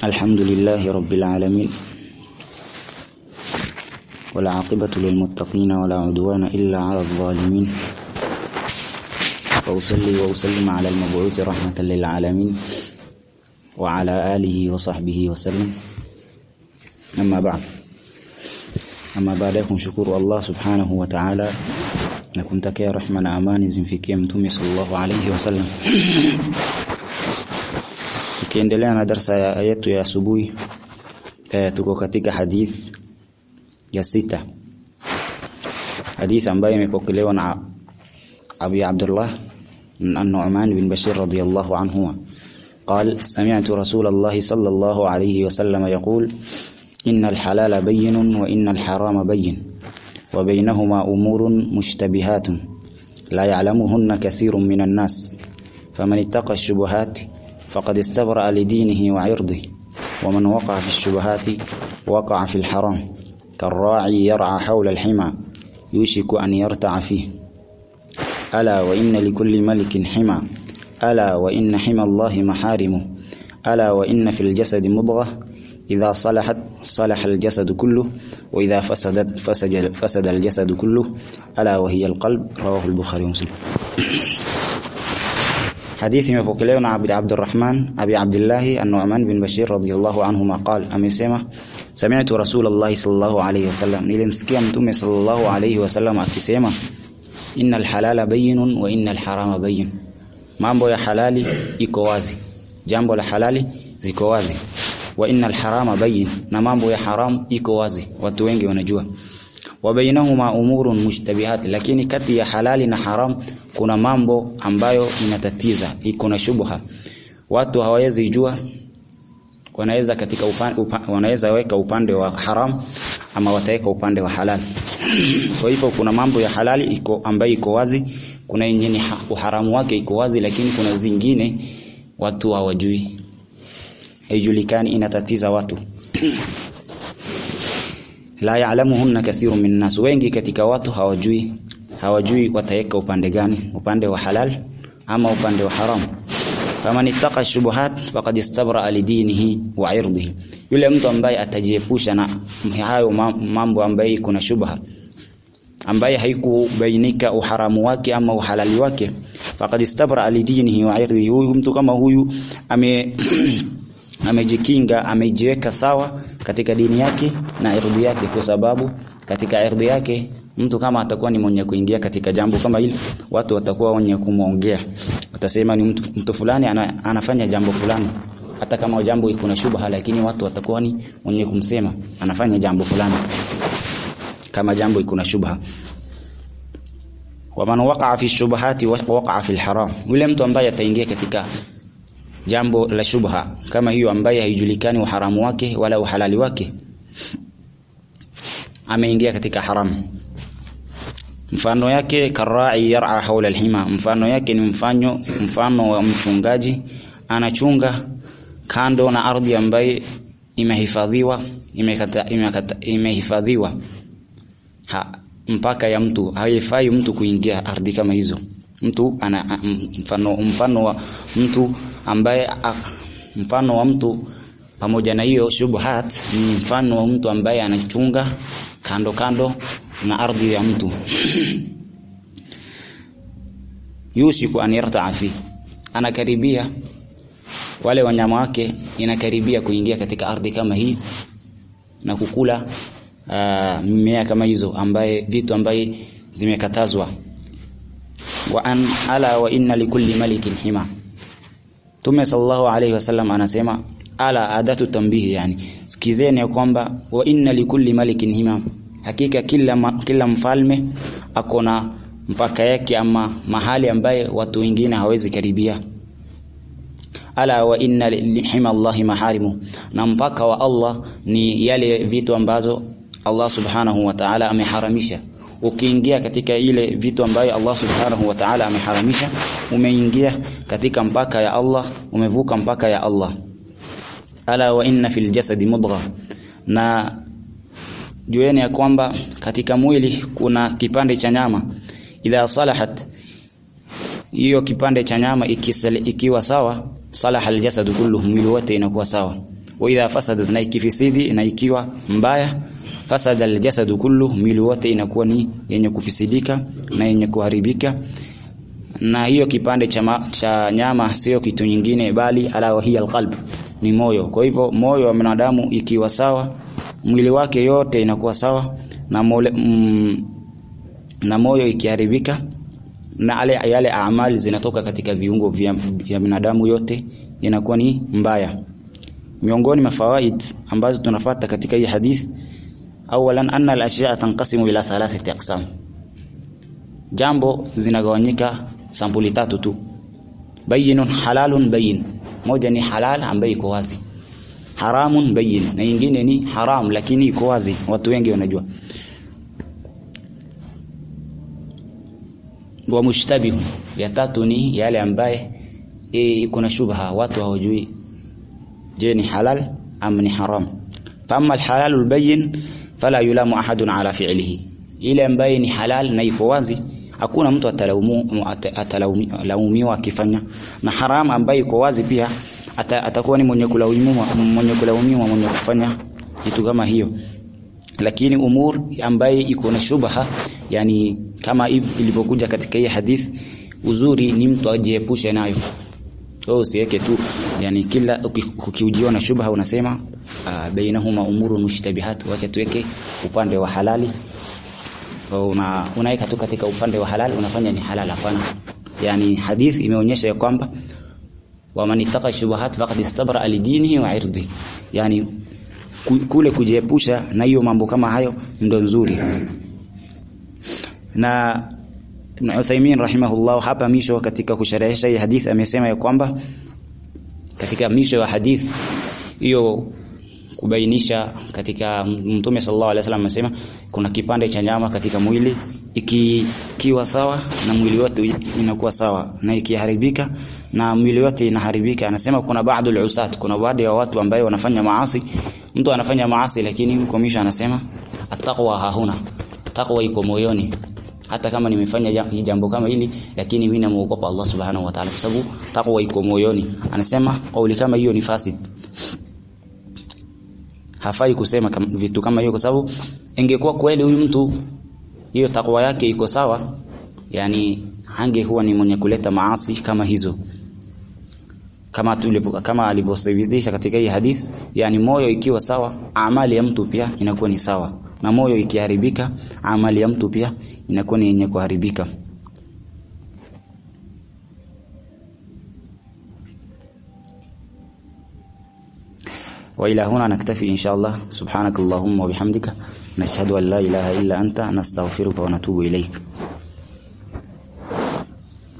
الحمد لله رب العالمين. والعاقبة للمتقين ولا عدوان إلا على الظالمين. وأصلي وأسلم على المبعوث رحمة للعالمين. وعلى آله وصحبه وسلم. أما بعد. أما بعد kumshukuru Allah subhanahu wa ta'ala na kumtakia rehma na amani zimfikie mtume sallallahu alayhi wasallam tukiendelea na darsa ya yetu ya asubuhi eh, tuko katika hadith ya sita. Hadith ambayo imepokelewa na Abi Abdullah النعمان بن بشير رضي الله عنهما قال سمعت رسول الله صلى الله عليه وسلم يقول إن الحلال بين وإن الحرام بين وبينهما أمور مشتبهات لا يعلمهن كثير من الناس فمن اتقى الشبهات فقد استبرأ لدينه وعرضه ومن وقع في الشبهات وقع في الحرام كالراعي يرعى حول الحمى يوشك أن يرتع فيه. ألا وإن لكل ملك حمى ألا وإن حمى الله محارمه ألا وإن في الجسد مضغة إذا صلحت صلح الجسد كله وإذا فسدت فسد, الجسد كله ألا وهي القلب رواه البخاري ومسلم. حديث مفوق لنا عبد عبد الرحمن أبي عبد الله النعمان بن بشير رضي الله عنهما قال أمسيما سمعت رسول الله صلى الله عليه وسلم نلمسكي أمتم صلى الله عليه وسلم أكسيما إن الحلال بين وإن الحرام بين. mambo ya halali iko wazi jambo la halali ziko wazi wa inal harama bayin حرام؟ mambo ya haram iko wa bainahuma umurun mushtabihat lakini kati ya halali na haram kuna mambo ambayo inatatiza iko na shubha. Watu hawawezi jua wanaweza katika upande, upa, wanaweza weka upande wa haram ama wataweka upande wa halali kwa hivyo kuna mambo ya halali iko ambayo iko wazi kuna yenye uharamu wake iko wazi lakini kuna zingine watu hawajui. Haijulikani inatatiza watu la ya'lamuhunna kathiru min nas. Wengi katika watu hawajui hawajui wataweka upande gani upande wa halal ama upande wa haram. Kama ittaqa shubuhat faqad istabra lidinihi wa irdihi. Yule mtu ambaye atajiepusha na hayo mambo ambaye kuna shubha ambaye haikubainika uharamu wake ama uhalali wake faqad istabra lidinihi wa irdihi. Huyu mtu kama huyu ame amejikinga amejiweka sawa katika dini yake na ardhi yake kwa sababu katika ardhi yake mtu kama atakuwa ni mwenye kuingia katika jambo kama hili watu watakuwa wenye kumwongea. Watasema ni mtu, mtu fulani ana, anafanya jambo fulani. Hata kama jambo iko na shubha lakini watu watakuwa ni wenye kumsema anafanya jambo fulani. Kama jambo iko na shubha. Waman waqa'a fi shubahati waqa'a fi haram. Yule mtu ambaye ataingia katika jambo la shubha. Kama hiyo ambaye haijulikani uharamu wake wala uhalali wake ameingia katika haramu mfano yake karai yar'a haula alhima. Mfano yake ni mfano mfano wa mchungaji anachunga kando na ardhi ambaye imehifadhiwa imehifadhiwa. Ha, mpaka ya mtu haifai mtu kuingia ardhi kama hizo mtu ana mfano mfano wa mtu ambaye mfano wa mtu. Pamoja na hiyo shubhat ni mfano wa mtu ambaye anachunga kando kando na ardhi ya mtu. Yushiku an yarta'a fi. Anakaribia. Wale wanyama wake inakaribia kuingia katika ardhi kama hii na kukula mimea kama hizo ambaye vitu ambaye zimekatazwa wa an ala wa inna likulli malikin hima. Tume sallallahu alayhi wasallam anasema ala adatu tambihi yani sikizeni kwamba wa inna likulli malikin hima. Hakika kila kila mfalme akona mpaka yake ama mahali ambaye watu wengine hawezi karibia. Ala wa inna hima Allahi maharimu. Na mpaka wa Allah ni yale vitu ambazo Allah subhanahu wa ta'ala ameharamisha ukiingia katika ile vitu ambayo Allah subhanahu wa ta'ala ameharamisha umeingia katika mpaka ya Allah umevuka mpaka ya Allah. Ala wa inna fil jasadi mudgha. Na jueni ya kwamba katika mwili kuna kipande cha nyama. Idha salahat hiyo kipande cha nyama ikiwa sawa salaha aljasad kulluhu mwili wote inakuwa sawa. Wa idha fasadat na ikifisidi na ikiwa mbaya fasada aljasadu kullu mwili wote inakuwa ni yenye kufisidika na yenye kuharibika. Na hiyo kipande cha, cha nyama sio kitu nyingine bali ala hiya alqalb ni moyo. Kwa hivyo moyo wa mwanadamu ikiwa sawa mwili wake yote inakuwa sawa na mole, mm, na moyo ikiharibika na ale, yale amali zinatoka katika viungo vya, vya binadamu yote inakuwa ni mbaya. Miongoni mafawaid ambazo tunafata katika hii hadith awalan anna al-ashya'a tanqasimu ila thalathati aqsam jambo zinagawanyika sampuli tatu tu Bayyinun halalun bayyin. moja ni halal ambayo iko wazi haramun bayyin na nyingine ni haram lakini iko wazi watu wengi wanajua wa mushtabihun ya tatu ni yale ambaye iko na shubha watu hawajui je ni halal ama ni haram fama alhalal albayyin fala yulamu ahadun ala fi'lihi. Ile ambaye ni halal na ipo wazi hakuna mtu atalaumu atalaumiwa akifanya. Na haram ambaye iko wazi pia ata, atakuwa ni mwenye kulaumiwa mwenye kulaumiwa mwenye kufanya kitu kama hiyo. Lakini umur ambaye iko na shubha yani kama ilivyokuja katika hii hadith uzuri ni mtu ajiepushe nayo. Usiweke tu yani kila ukiujiwa na shubha unasema uh, bainahuma umuru mushtabihat wacha tuweke upande wa halali. Una unaweka tu katika upande wa halali unafanya ni halal hapana. Yani hadith imeonyesha ya kwamba wa man ittaqa shubuhat faqad istabra lidinihi wa irdi yani kule kujiepusha na hiyo mambo kama hayo ndo nzuri. Na Ibn Uthaymeen rahimahullah hapa misho katika kusharehesha hii hadith amesema ya kwamba katika misho wa hadith hiyo kubainisha katika Mtume sallallahu alaihi wasallam amesema kuna kipande cha nyama katika mwili ikiwa sawa na mwili wote inakuwa sawa na ikiharibika na mwili wote inaharibika. Anasema kuna baadhi usat kuna baadhi ya watu ambao wanafanya maasi. Mtu anafanya maasi lakini mkomisha anasema ataqwa hahuna taqwa iko moyoni hata kama nimefanya jambo kama hili lakini mimi namuogopa Allah subhanahu wa ta'ala kwa sababu takwa iko moyoni. Anasema kauli kama hiyo ni fasid. Hafai kusema vitu kama hiyo kwa sababu ingekuwa kweli huyu mtu hiyo takwa yake iko sawa yani hangekuwa ni mwenye kuleta maasi kama hizo. Kama tulivu, kama alivyosababisha katika hii hadith yani moyo ikiwa sawa amali ya mtu pia inakuwa ni sawa na moyo ikiharibika amali ya mtu pia inakuwa ni yenye kuharibika وإلى هنا نكتفي إن شاء الله سبحانك اللهم وبحمدك نشهد أن لا إله إلا أنت نستغفرك ونتوب إليك